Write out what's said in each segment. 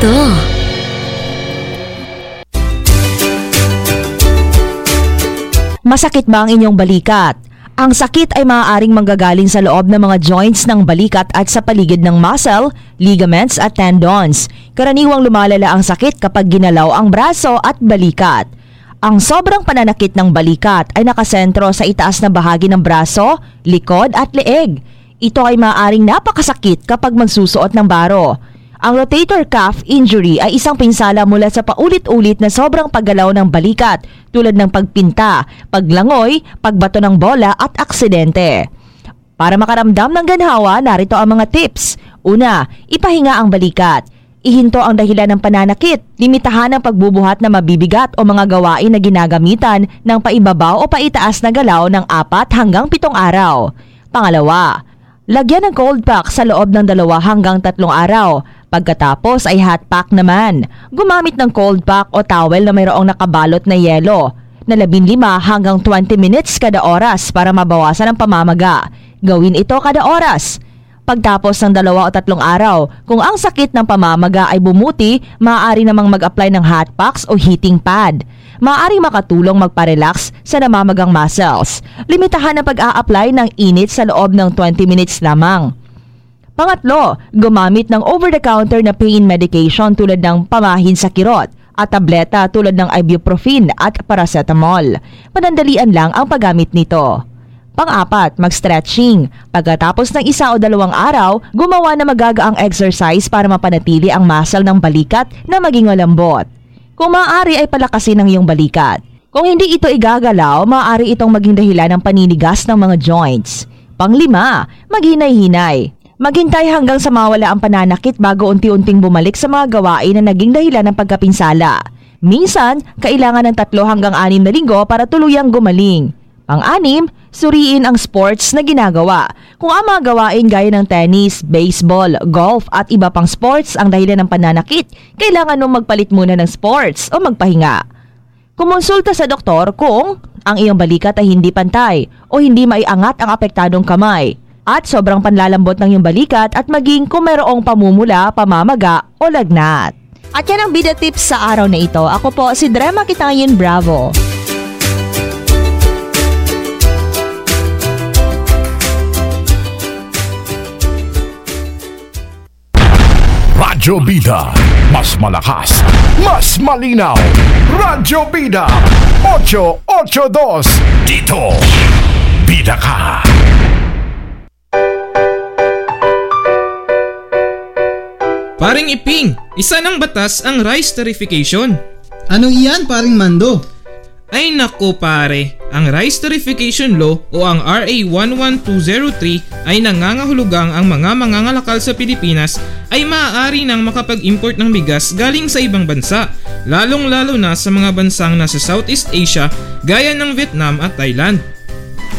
rito. Masakit ba ang inyong balikat? Ang sakit ay maaaring manggagaling sa loob ng mga joints ng balikat at sa paligid ng muscle, ligaments at tendons. Karaniwang lumalala ang sakit kapag ginalaw ang braso at balikat. Ang sobrang pananakit ng balikat ay nakasentro sa itaas na bahagi ng braso, likod at leeg. Ito ay maaaring napakasakit kapag magsusuot ng baro. Ang rotator cuff injury ay isang pinsala mula sa paulit-ulit na sobrang paggalaw ng balikat tulad ng pagpinta, paglangoy, pagbato ng bola at aksidente. Para makaramdam ng ganhawa, narito ang mga tips. Una, ipahinga ang balikat. Ihinto ang dahilan ng pananakit. Limitahan ang pagbubuhat na mabibigat o mga gawain na ginagamitan ng paibabaw o paitaas na galaw ng apat hanggang pitong araw. Pangalawa, lagyan ng cold pack sa loob ng dalawa hanggang tatlong araw. Pagkatapos ay hot pack naman. Gumamit ng cold pack o towel na mayroong nakabalot na yelo na 15 hanggang 20 minutes kada oras para mabawasan ang pamamaga. Gawin ito kada oras. Pagtapos ng dalawa o tatlong araw, kung ang sakit ng pamamaga ay bumuti, maaari namang mag-apply ng hot packs o heating pad. Maaari makatulong magpa-relax sa namamagang muscles. Limitahan ang pag-a-apply ng init sa loob ng 20 minutes lamang. Pangatlo, gumamit ng over-the-counter na pain medication tulad ng pamahin sa kirot at tableta tulad ng ibuprofen at paracetamol. Panandalian lang ang paggamit nito. Pang-apat, mag-stretching. Pagkatapos ng isa o dalawang araw, gumawa na magagaang exercise para mapanatili ang muscle ng balikat na maging malambot. Kung maaari ay palakasin ang iyong balikat. Kung hindi ito igagalaw, maaari itong maging dahilan ng paninigas ng mga joints. Panglima, maghinay-hinay. Maghintay hanggang sa mawala ang pananakit bago unti-unting bumalik sa mga gawain na naging dahilan ng pagkapinsala. Minsan, kailangan ng tatlo hanggang anim na linggo para tuluyang gumaling. Pang-anim, suriin ang sports na ginagawa. Kung ang mga gawain gaya ng tennis, baseball, golf at iba pang sports ang dahilan ng pananakit, kailangan mong magpalit muna ng sports o magpahinga. Kumonsulta sa doktor kung ang iyong balikat ay hindi pantay o hindi maiangat ang apektadong kamay at sobrang panlalambot ng iyong balikat at maging kung mayroong pamumula, pamamaga o lagnat. At yan ang bida tips sa araw na ito. Ako po si Drema Kitanyin Bravo. Radyo Bida. Mas malakas, mas malinaw. Radyo Bida. 882. Dito. Bida ka. Paring Iping, isa ng batas ang rice tarification. Ano iyan, paring Mando? Ay nako pare, ang Rice Tarification Law o ang RA 11203 ay nangangahulugang ang mga mangangalakal sa Pilipinas ay maaari nang makapag-import ng bigas galing sa ibang bansa, lalong-lalo na sa mga bansang nasa Southeast Asia gaya ng Vietnam at Thailand.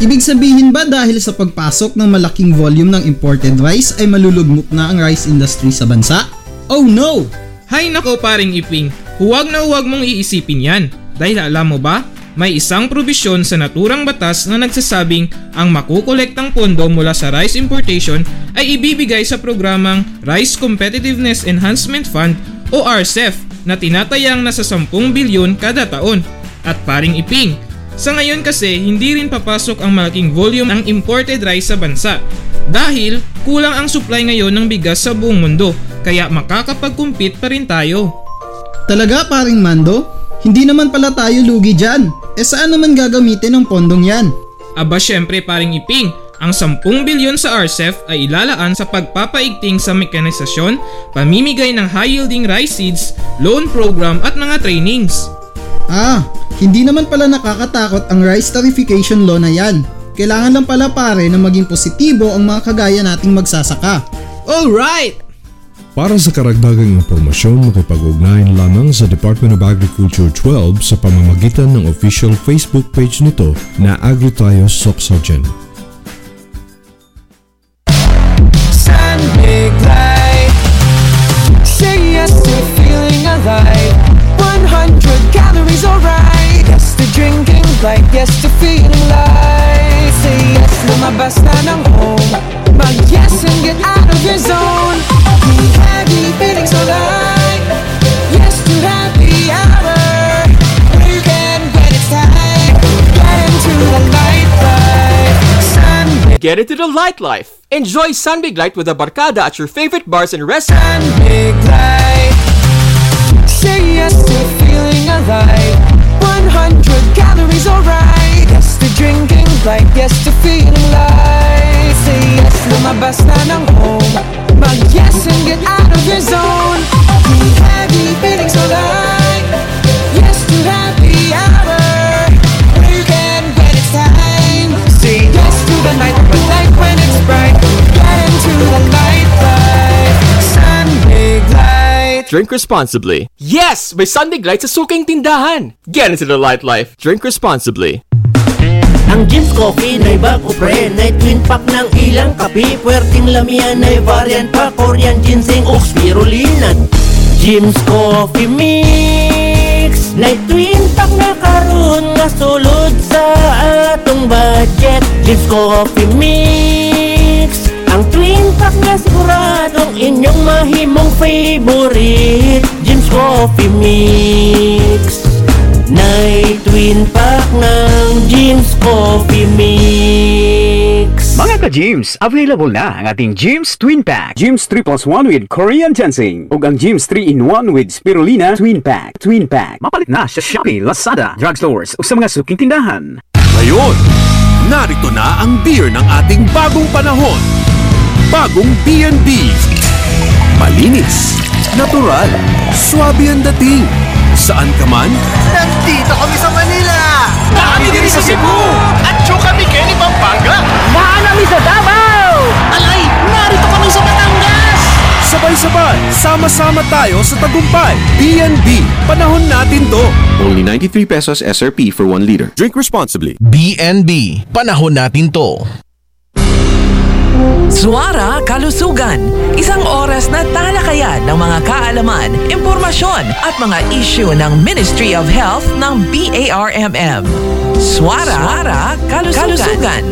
Ibig sabihin ba dahil sa pagpasok ng malaking volume ng imported rice ay malulugmok na ang rice industry sa bansa? Oh no! Hay nako paring Iping, huwag na huwag mong iisipin yan. Dahil alam mo ba, may isang probisyon sa naturang batas na nagsasabing ang makukolektang pondo mula sa rice importation ay ibibigay sa programang Rice Competitiveness Enhancement Fund o RCEF na tinatayang nasa 10 bilyon kada taon. At paring iping, sa ngayon kasi hindi rin papasok ang malaking volume ng imported rice sa bansa dahil kulang ang supply ngayon ng bigas sa buong mundo kaya makakapag-compete pa rin tayo. Talaga paring Mando? Hindi naman pala tayo lugi dyan. E saan naman gagamitin ang pondong yan? Aba syempre paring iping, ang 10 bilyon sa RCEF ay ilalaan sa pagpapaigting sa mekanisasyon, pamimigay ng high-yielding rice seeds, loan program at mga trainings. Ah, hindi naman pala nakakatakot ang rice tarification law na yan. Kailangan lang pala pare na maging positibo ang mga kagaya nating magsasaka. Alright! Para sa karagdagang impormasyon, makipag-ugnayan lamang sa Department of Agriculture 12 sa pamamagitan ng official Facebook page nito na AgriTayo Soxogen. Sun like yes to feel like Say yes to home. Yes and get out of your zone. Be happy, feeling so light Yes to happy hour. When it's time Get into the light life Sunbig Get into the light life! Enjoy Sunbig Light with a barcada at your favorite bars and restaurants. Sunbig Light. Say yes to feeling alive. 100 calories, alright. Yes to drinking like yes to feeling light. Say yes, lumabas na ng home. Mag yes and get out of your zone. Heavy feelings so light. Yes to happy hour. Weekend when it's time. Say yes to the night, but like when it's bright. Get into the light, light. Drink responsibly. Yes! May Sunbig Light sa suking tindahan. Get into the light life. Drink responsibly. Ang Jim's Coffee na bago pre Na twin pack ng ilang kape Puwerteng lamian na variant pa Korean ginseng o spirulina Jim's Coffee Mix Na twin pack na karon Nga sulod sa atong budget Jim's Coffee Mix Pack nga siguradong inyong mahimong favorite Jim's Coffee Mix Nay twin pack ng Jim's Coffee Mix Mga ka-Gyms, available na ang ating Gyms Twin Pack. Gyms 3 plus 1 with Korean Ginseng. O ang Gyms 3 in 1 with Spirulina Twin Pack. Twin Pack. Mapalit na sa Shopee, Lazada, drugstores o sa mga suking tindahan. Ngayon, narito na ang beer ng ating bagong panahon. Bagong B&B. Malinis, natural, swabe ang dating. Saan ka man, Nandito kami sa Manila! Kami din sa Cebu! At kami Kenny Pampanga! Maanami sa Davao! Alay! Narito kami sa Batangas! Sabay-sabay, sama-sama tayo sa tagumpay. B&B, panahon natin to. Only 93 pesos SRP for 1 liter. Drink responsibly. BNB, panahon natin to. Suara Kalusugan, isang oras na talakayan ng mga kaalaman, impormasyon at mga issue ng Ministry of Health ng BARMM. Suara, Suara Kalusugan. Kalusugan.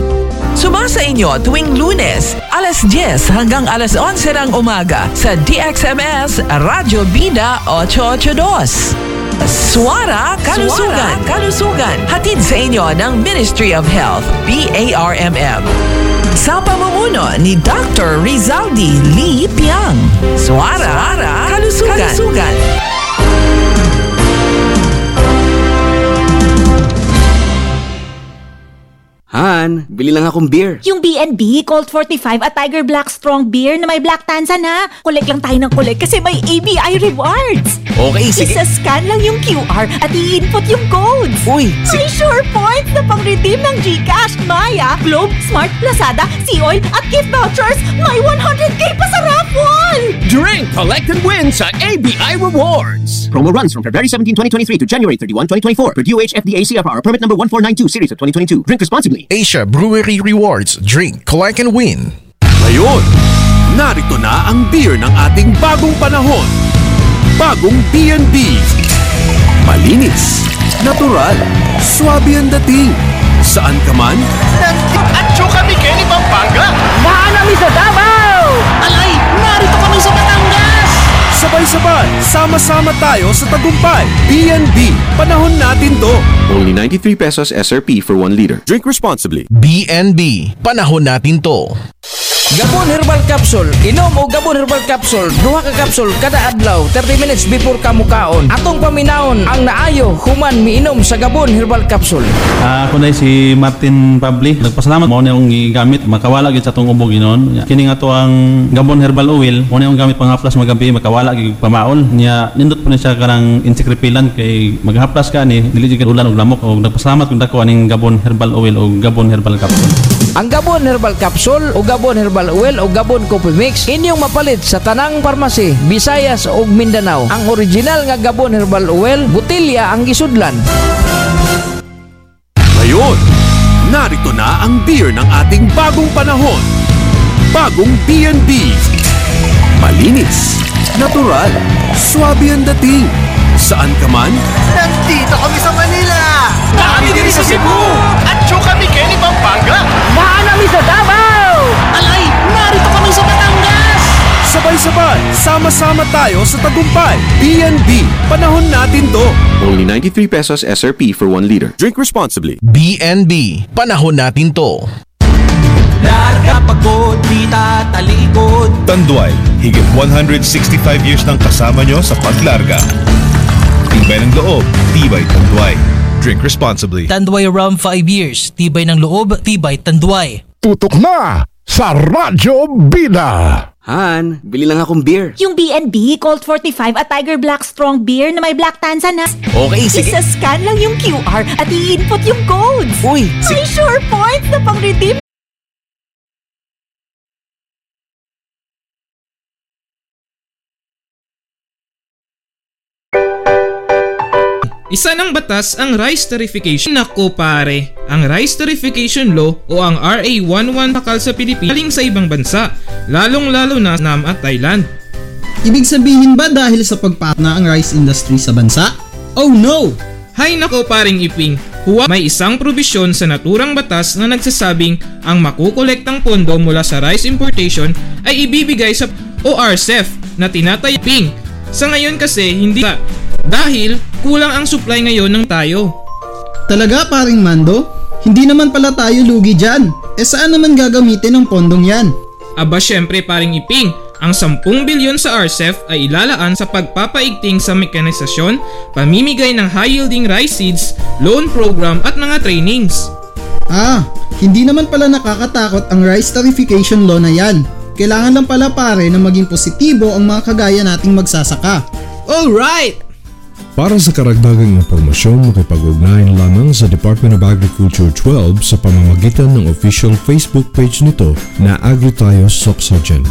Sumasa inyo tuwing lunes, alas 10 hanggang alas 11 ng umaga sa DXMS Radyo Bida 882. Suara Kalusugan. Suara Kalusugan. Hatid sa inyo ng Ministry of Health, BARMM. Sa pamumuno ni Dr. Rizaldi Lee Piang. Suara, Suara Kalusugan. Kalusugan. Han, bili lang akong beer. Yung B&B, Colt 45 at Tiger Black Strong Beer na may black tansa na. Collect lang tayo ng collect kasi may ABI rewards. Okay, sige. Isa-scan lang yung QR at i-input yung codes. Uy, May sure points na pang-redeem ng GCash, Maya, Globe, Smart, Lazada, Sea-Oil at gift vouchers. May 100k pa sa raffle! Drink, collect, and win sa ABI Rewards. Promo runs from February 17, 2023 to January 31, 2024 per DOH FDA CFR permit number 1492 series of 2022. Drink responsibly. Asia Brewery Rewards. Drink, collect and win. Ngayon, narito na ang beer ng ating bagong panahon. Bagong B&B. Malinis, natural, swabe ang dating. Saan ka man, At kami Kenny Pampanga! Maanami sa Davao! Sabay-sabay, sama-sama tayo sa tagumpay. B&B, panahon natin to. Only 93 pesos SRP for 1 liter. Drink responsibly. BNB, panahon natin to. Gabon Herbal Capsule. Inom o Gabon Herbal Capsule. Duha ka capsule kada adlaw 30 minutes before ka mukaon. Atong paminaon ang naayo human miinom sa Gabon Herbal Capsule. Ah, ako na si Martin Pabli. Nagpasalamat mo na yung gamit makawala gid sa tong ubog ginon. Kini nga to ang Gabon Herbal Oil, mo na yung gamit panghaplas magabi makawala gid pamaol. Nya nindot po ni siya kanang insekripilan kay maghaplas ka ni dili jud ulan og lamok og nagpasalamat kun dako aning Gabon Herbal Oil o Gabon Herbal Capsule. Ang Gabon Herbal Capsule o Gabon Herbal Oil o Gabon Coffee Mix inyong mapalit sa tanang parmasi, Visayas ug Mindanao. Ang original nga Gabon Herbal Oil, butilya ang gisudlan. Ngayon, narito na ang beer ng ating bagong panahon. Bagong B&B. Malinis, natural, swabe ang dating. Saan ka man, Nandito kami sa Manila! Kami din sa Cebu! At kami Kenny Pampanga! Maanami sa Davao! Alay! Narito kami sa Batangas! Sabay-sabay, sama-sama tayo sa tagumpay. B&B, panahon natin to. Only 93 pesos SRP for 1 liter. Drink responsibly. BNB, panahon natin to. Larga pagod, di tatalikod Tanduay, higit 165 years nang kasama nyo sa paglarga. Tibay ng loob, tibay tanduay. Drink responsibly. Tanduay Rum 5 years. Tibay ng loob, tibay Tanduay. Tutok na sa Radyo Bida. Han, bili lang akong beer. Yung B&B, Colt 45 at Tiger Black Strong Beer na may black tansa na. Okay, sige. Isa-scan lang yung QR at i-input yung codes. Uy, May sure points na pang-redeem Isa ng batas ang rice tarification. Nako pare, ang rice tarification law o ang RA 11 pakal sa Pilipinas galing sa ibang bansa, lalong-lalo na Nam at Thailand. Ibig sabihin ba dahil sa pagpatna ang rice industry sa bansa? Oh no! Hay nako paring iping, huwag may isang probisyon sa naturang batas na nagsasabing ang makukolektang pondo mula sa rice importation ay ibibigay sa ORCEF na tinatayping. Sa ngayon kasi hindi dahil kulang ang supply ngayon ng tayo. Talaga paring Mando? Hindi naman pala tayo lugi dyan. E saan naman gagamitin ang pondong yan? Aba syempre paring iping, ang 10 bilyon sa RCEF ay ilalaan sa pagpapaigting sa mekanisasyon, pamimigay ng high-yielding rice seeds, loan program at mga trainings. Ah, hindi naman pala nakakatakot ang rice tarification law na yan. Kailangan lang pala pare na maging positibo ang mga kagaya nating magsasaka. Alright! Para sa karagdagang impormasyon, makipag-ugnayan lamang sa Department of Agriculture 12 sa pamamagitan ng official Facebook page nito na AgriTayo Soxogen.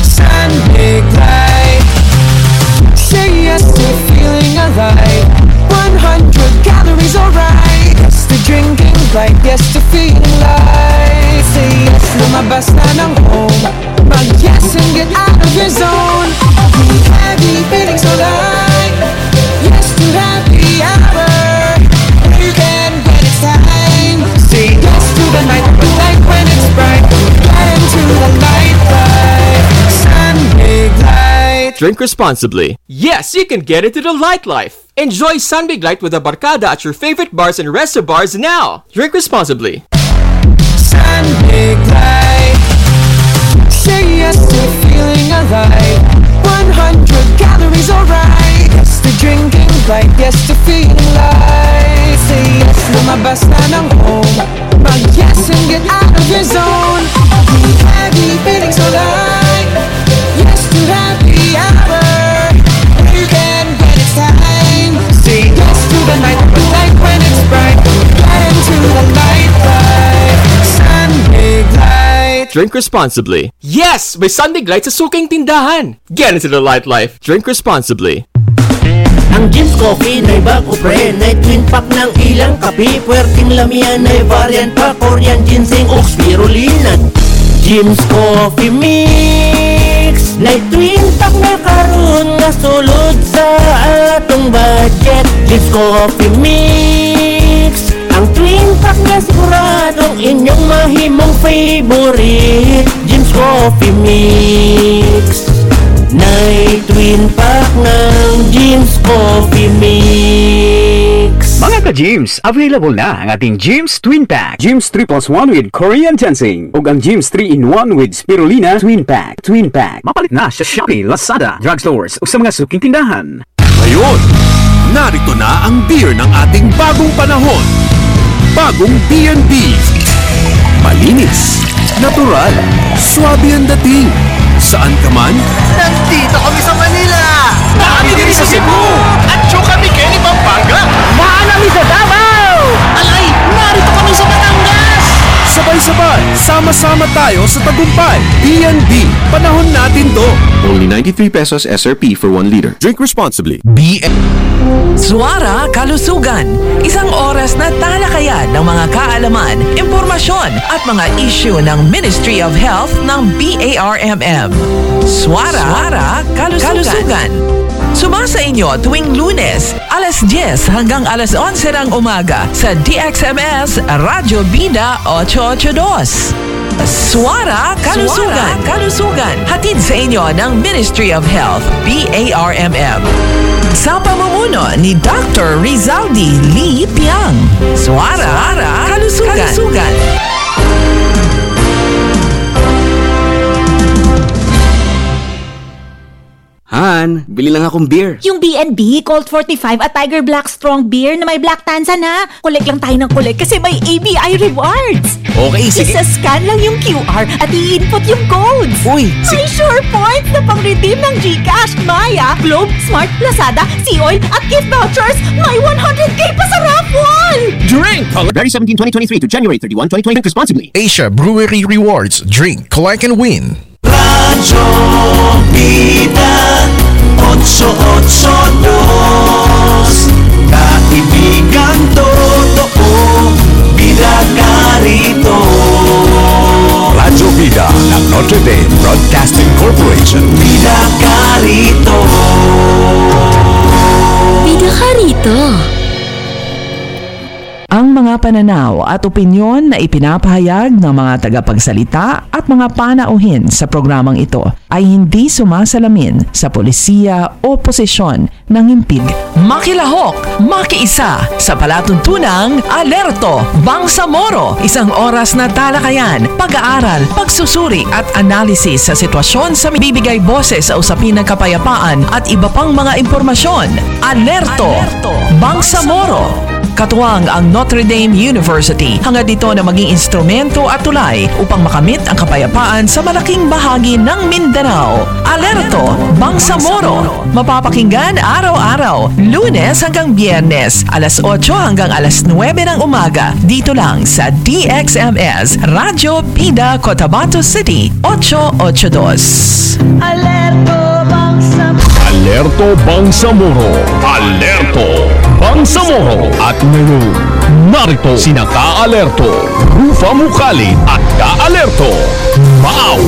Sunday light Say yes to feeling alive. 100 calories alright. Yes to drinking like yes to feeling light. Say yes lumabas na ng home. Mag yes and get out of your zone Be heavy feeling so light Yes to happy hour You can when it's time Say yes to the night But like when it's bright Get into the light light Sunday light Drink responsibly. Yes, you can get into the light life. Enjoy Sunbig Light with a barcada at your favorite bars and resto bars now. Drink responsibly. Sunday light Say yes to feeling alive 100 calories alright. Yes to drinking like yes to feeling light light Drink responsibly. Yes, may Sunday Light sa suking tindahan. Get into the light life. Drink responsibly. Ang Jim's Coffee na bago pre Na twin pack ng ilang kape Puwerting lamian na variant pa Korean ginseng o spirulina Jim's Coffee Mix Na twin pack na karon nga sulod sa atong budget Jim's Coffee Mix Twin pack nga siguradong inyong mahimong favorite Jim's Coffee Mix Nay twin pack ng Jim's Coffee Mix Mga ka-Gyms, available na ang ating Gyms Twin Pack. Gyms 3 plus 1 with Korean Ginseng. O ang Gyms 3 in 1 with Spirulina Twin Pack. Twin Pack. Mapalit na sa Shopee, Lazada, drugstores o sa mga suking tindahan. Ngayon, narito na ang beer ng ating bagong panahon. Bagong B&B. Malinis, natural, swabe ang dating. Saan ka man, Nandito kami sa Manila! Kami din sa Cebu! At syo kami Kenny Pampanga! Maanami sa Davao! Alay, narito kami sa Batangas! sabay-sabay, sama-sama tayo sa tagumpay. B&B, panahon natin to. Only 93 pesos SRP for 1 liter. Drink responsibly. Suara Kalusugan. Isang oras na talakayan ng mga kaalaman, impormasyon at mga issue ng Ministry of Health ng BARMM. Suara, Suara Kalusugan. Kalusugan. Sumasa inyo tuwing lunes, alas 10 hanggang alas 11 ng umaga sa DXMS Radyo Bida 882. Swara Kalusugan. Kalusugan. Hatid sa inyo ng Ministry of Health, BARMM. Sa pamumuno ni Dr. Rizaldi Lee Piang. Swara, Kalusugan. Kalusugan. Han, bili lang akong beer. Yung B&B, Colt 45 at Tiger Black Strong Beer na may black tanza na. Collect lang tayo ng collect kasi may ABI rewards. Okay, sige. Isa-scan lang yung QR at i-input yung codes. Uy, May sure points na pang-redeem ng GCash, Maya, Globe, Smart, Lazada, Sea-Oil at gift vouchers. May 100k pa sa raffle! Drink! February 17, 2023 to January 31, 2020. Drink responsibly. Asia Brewery Rewards. Drink, collect, and win. Radyo Bida 882 Kaibigan totoo Bida ka rito Radyo Vida ng Notre Dame Broadcasting Corporation. Bida ka rito Bida ka rito. Ang mga pananaw at opinyon na ipinapahayag ng mga tagapagsalita at mga panauhin sa programang ito ay hindi sumasalamin sa polisiya o posisyon ng impig. Makilahok, makiisa sa palatuntunang Alerto Bangsamoro. Isang oras na talakayan, pag-aaral, pagsusuri at analisis sa sitwasyon sa bibigay boses sa usapin ng kapayapaan at iba pang mga impormasyon. Alerto, Bangsamoro. Katuwang ang Notre Dame University hangad dito na maging instrumento at tulay upang makamit ang kapayapaan sa malaking bahagi ng Mindanao. Alerto, Bangsamoro. Mapapakinggan araw-araw, lunes hanggang biyernes, alas 8 hanggang alas 9 ng umaga. Dito lang sa DXMS, Radyo Pida, Cotabato City, 882. Alerto Bangsamoro Alerto Bangsamoro. Alerto Bangsamoro. At ngayon, narito sina Ka-Alerto, Rufa Mukali at Ka-Alerto, Mau